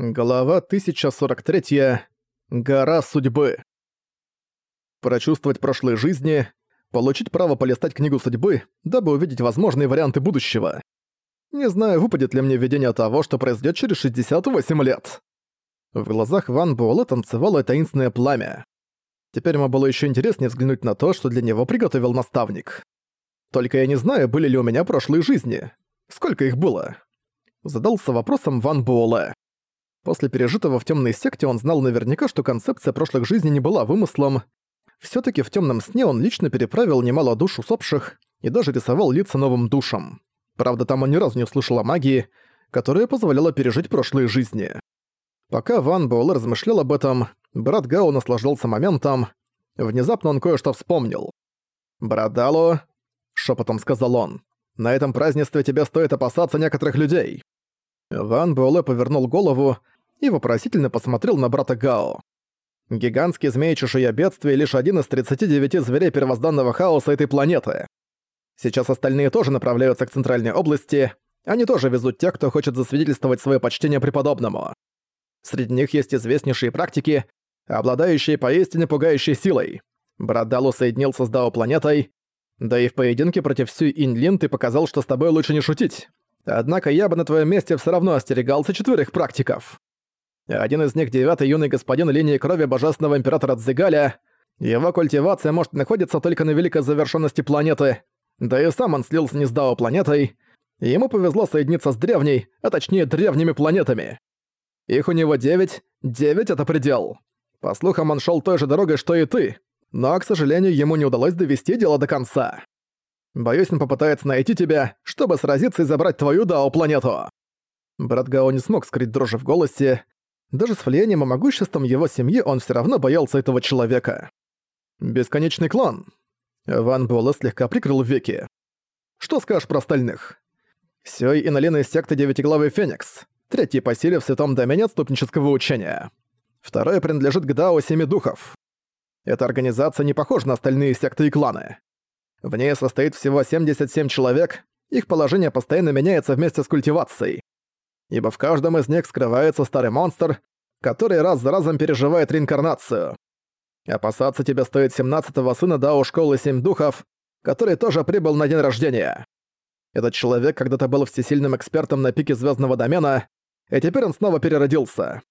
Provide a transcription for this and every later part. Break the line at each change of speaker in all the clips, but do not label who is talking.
Глава 1043. Гора судьбы. Прочувствовать прошлые жизни, получить право полистать книгу судьбы, дабы увидеть возможные варианты будущего. Не знаю, выпадет ли мне видение того, что произойдет через 68 лет. В глазах Ван Буэлэ танцевало таинственное пламя. Теперь ему было еще интереснее взглянуть на то, что для него приготовил наставник. Только я не знаю, были ли у меня прошлые жизни. Сколько их было? Задался вопросом Ван Буэлэ. После пережитого в темной секте он знал наверняка, что концепция прошлых жизней не была вымыслом. все таки в темном сне он лично переправил немало душ усопших и даже рисовал лица новым душам. Правда, там он ни разу не услышал о магии, которая позволяла пережить прошлые жизни. Пока Ван Буэлэ размышлял об этом, брат Гао наслаждался моментом. Внезапно он кое-что вспомнил. «Брат Дало», — шепотом сказал он, — «на этом празднестве тебе стоит опасаться некоторых людей». Ван Буэлэ повернул голову и вопросительно посмотрел на брата Гао. Гигантский змей-чешуя бедствия лишь один из 39 зверей первозданного хаоса этой планеты. Сейчас остальные тоже направляются к центральной области, они тоже везут тех, кто хочет засвидетельствовать свое почтение преподобному. Среди них есть известнейшие практики, обладающие поистине пугающей силой. Брат Далу соединился с Дао-планетой, да и в поединке против Сюй Инлин ты показал, что с тобой лучше не шутить. Однако я бы на твоем месте все равно остерегался четверых практиков. Один из них девятый юный господин линии крови божественного императора Дзигаля. Его культивация может находиться только на великой завершенности планеты, да и сам он слился не с Дао планетой. Ему повезло соединиться с древней, а точнее древними планетами. Их у него девять, девять — это предел. По слухам, он шел той же дорогой, что и ты, но, к сожалению, ему не удалось довести дело до конца. Боюсь, он попытается найти тебя, чтобы сразиться и забрать твою Дао-планету». Брат Гао не смог скрыть дрожи в голосе. Даже с влиянием и могуществом его семьи он все равно боялся этого человека. «Бесконечный клан». Ван Буэлэ слегка прикрыл веки. «Что скажешь про остальных?» Сёй и Налина из секты Девятиглавый Феникс. Третий по силе в святом домене отступнического учения. Второе принадлежит к Дао Семи Духов. Эта организация не похожа на остальные секты и кланы. В ней состоит всего 77 человек, их положение постоянно меняется вместе с культивацией. Ибо в каждом из них скрывается старый монстр, который раз за разом переживает реинкарнацию. Опасаться тебя стоит 17-го сына Дао Школы Семь Духов, который тоже прибыл на день рождения. Этот человек когда-то был всесильным экспертом на пике звездного домена, и теперь он снова переродился.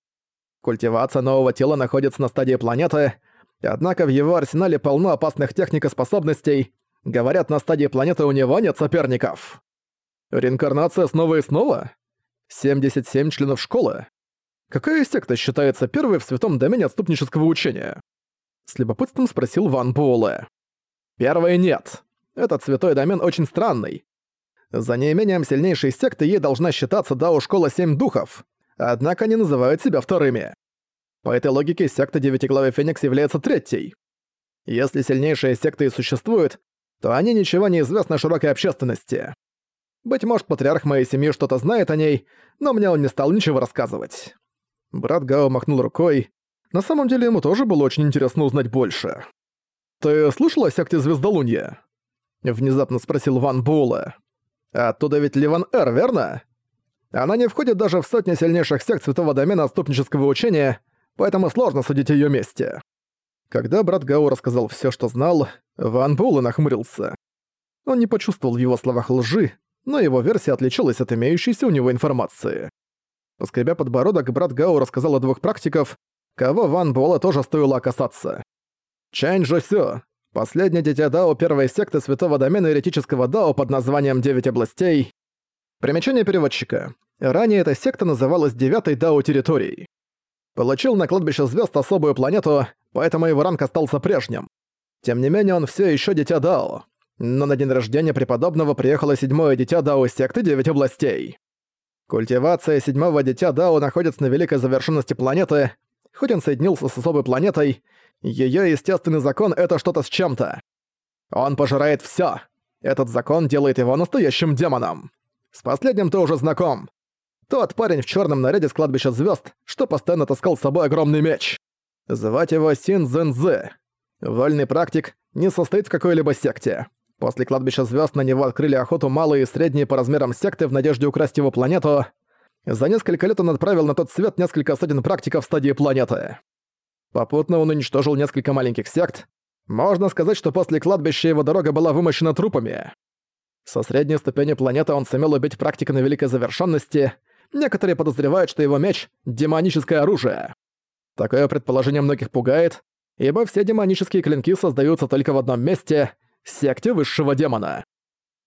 Культивация нового тела находится на стадии планеты, однако в его арсенале полно опасных техник и способностей, Говорят, на стадии планеты у него нет соперников. Реинкарнация снова и снова? 77 членов школы? Какая секта считается первой в святом домене отступнического учения? С любопытством спросил Ван Буэлэ. Первой нет. Этот святой домен очень странный. За неимением сильнейшей секты ей должна считаться Дао Школа Семь Духов, однако они называют себя вторыми. По этой логике секта Девятиглавый Феникс является третьей. Если сильнейшая секта и существует, то о ней ничего не известно широкой общественности. Быть может, патриарх моей семьи что-то знает о ней, но мне он не стал ничего рассказывать. Брат Гао махнул рукой. На самом деле ему тоже было очень интересно узнать больше. «Ты слышал о секте Звездолунья?» Внезапно спросил Ван Була. «Оттуда ведь Ливан Эр, верно?» Она не входит даже в сотни сильнейших сект Святого Домена отступнического учения, поэтому сложно судить о её месте. Когда брат Гао рассказал всё, что знал, Ван Буэлэ нахмурился. Он не почувствовал в его словах лжи, но его версия отличалась от имеющейся у него информации. Поскребя подбородок, брат Гао рассказал о двух практиков, кого Ван Буэлэ тоже стоило касаться. Чань Жосё, последнее дитя Дао первой секты святого домена еретического Дао под названием «Девять областей». Примечание переводчика. Ранее эта секта называлась Девятой Дао территорией. Получил на кладбище звезд особую планету, поэтому его ранг остался прежним. Тем не менее, он все еще дитя Дао. Но на день рождения преподобного приехало седьмое дитя Дао секты Девять областей. Культивация седьмого дитя Дао находится на великой завершенности планеты. Хоть он соединился с особой планетой, ее естественный закон — это что-то с чем-то. Он пожирает все. Этот закон делает его настоящим демоном. С последним ты уже знаком. Тот парень в черном наряде с кладбища звезд, что постоянно таскал с собой огромный меч. Звать его Син Зен Зе. Вольный практик не состоит в какой-либо секте. После кладбища звезд на него открыли охоту малые и средние по размерам секты в надежде украсть его планету. За несколько лет он отправил на тот свет несколько сотен практиков стадии планеты. Попутно он уничтожил несколько маленьких сект. Можно сказать, что после кладбища его дорога была вымощена трупами. Со средней ступени планеты он сумел убить практика на великой завершенности. Некоторые подозревают, что его меч — демоническое оружие. Такое предположение многих пугает, ибо все демонические клинки создаются только в одном месте — секте высшего демона.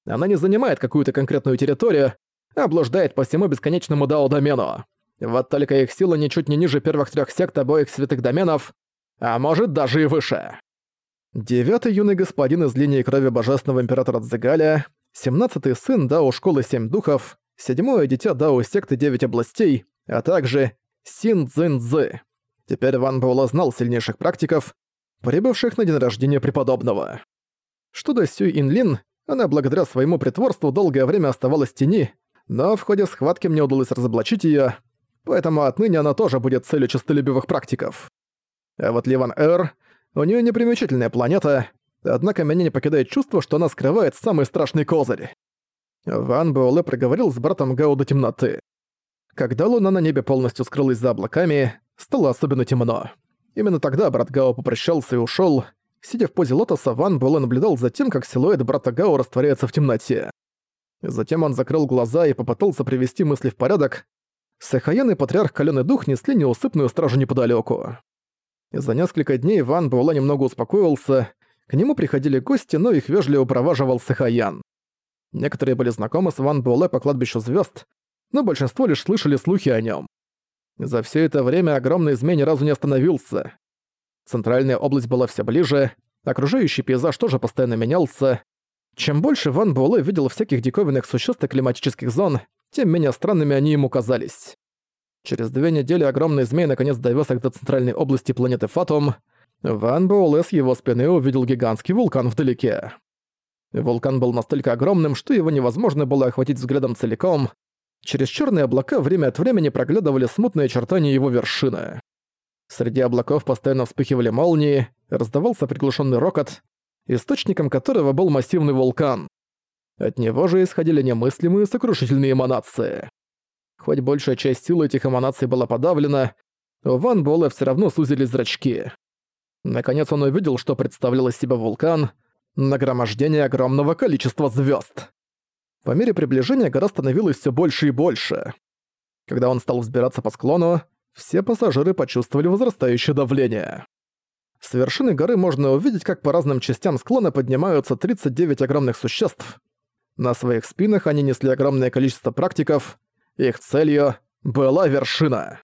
Она не занимает какую-то конкретную территорию, а блуждает по всему бесконечному дао-домену. Вот только их сила ничуть не ниже первых трех сект обоих святых доменов, а может даже и выше. Девятый юный господин из линии крови божественного императора Цзегаля, семнадцатый сын Дао Школы Семь Духов, седьмое дитя Дао Секты Девять Областей, а также Син Цзин Цзы. Теперь Ван Буэлла знал сильнейших практиков, прибывших на день рождения преподобного. Что до Сюй Инлин, она благодаря своему притворству долгое время оставалась в тени, но в ходе схватки мне удалось разоблачить её, поэтому отныне она тоже будет целью честолюбивых практиков. А вот Ливан Эр, у неё непримечательная планета, однако меня не покидает чувство, что она скрывает самый страшный козырь. Ван Буэлэ проговорил с братом Гао до темноты. Когда луна на небе полностью скрылась за облаками, стало особенно темно. Именно тогда брат Гао попрощался и ушёл. Сидя в позе лотоса, Ван Буэлэ наблюдал за тем, как силуэт брата Гао растворяется в темноте. Затем он закрыл глаза и попытался привести мысли в порядок. Сахаян и патриарх Калёный Дух несли неусыпную стражу неподалеку. За несколько дней Ван Буэлла немного успокоился, к нему приходили гости, но их вежливо проваживал Сахаян. Некоторые были знакомы с Ван Буэлэ по кладбищу звезд, но большинство лишь слышали слухи о нем. За все это время огромный змей ни разу не остановился. Центральная область была все ближе, окружающий пейзаж тоже постоянно менялся, чем больше Ван Буэлэ видел всяких диковинных существ и климатических зон, тем менее странными они ему казались. Через две недели огромный змей наконец довез их до центральной области планеты Фатум. Ван Буэлэ с его спины увидел гигантский вулкан вдалеке. Вулкан был настолько огромным, что его невозможно было охватить взглядом целиком. Через черные облака время от времени проглядывали смутные очертания его вершины. Среди облаков постоянно вспыхивали молнии, раздавался приглушенный рокот, источником которого был массивный вулкан. От него же исходили немыслимые сокрушительные эманации. Хоть большая часть силы этих эманаций была подавлена, у Ван Буэлэ всё равно сузились зрачки. Наконец он увидел, что представлял из себя вулкан — нагромождение огромного количества звёзд. По мере приближения гора становилась всё больше и больше. Когда он стал взбираться по склону, все пассажиры почувствовали возрастающее давление. С вершины горы можно увидеть, как по разным частям склона поднимаются 39 огромных существ. На своих спинах они несли огромное количество практиков. Их целью была вершина.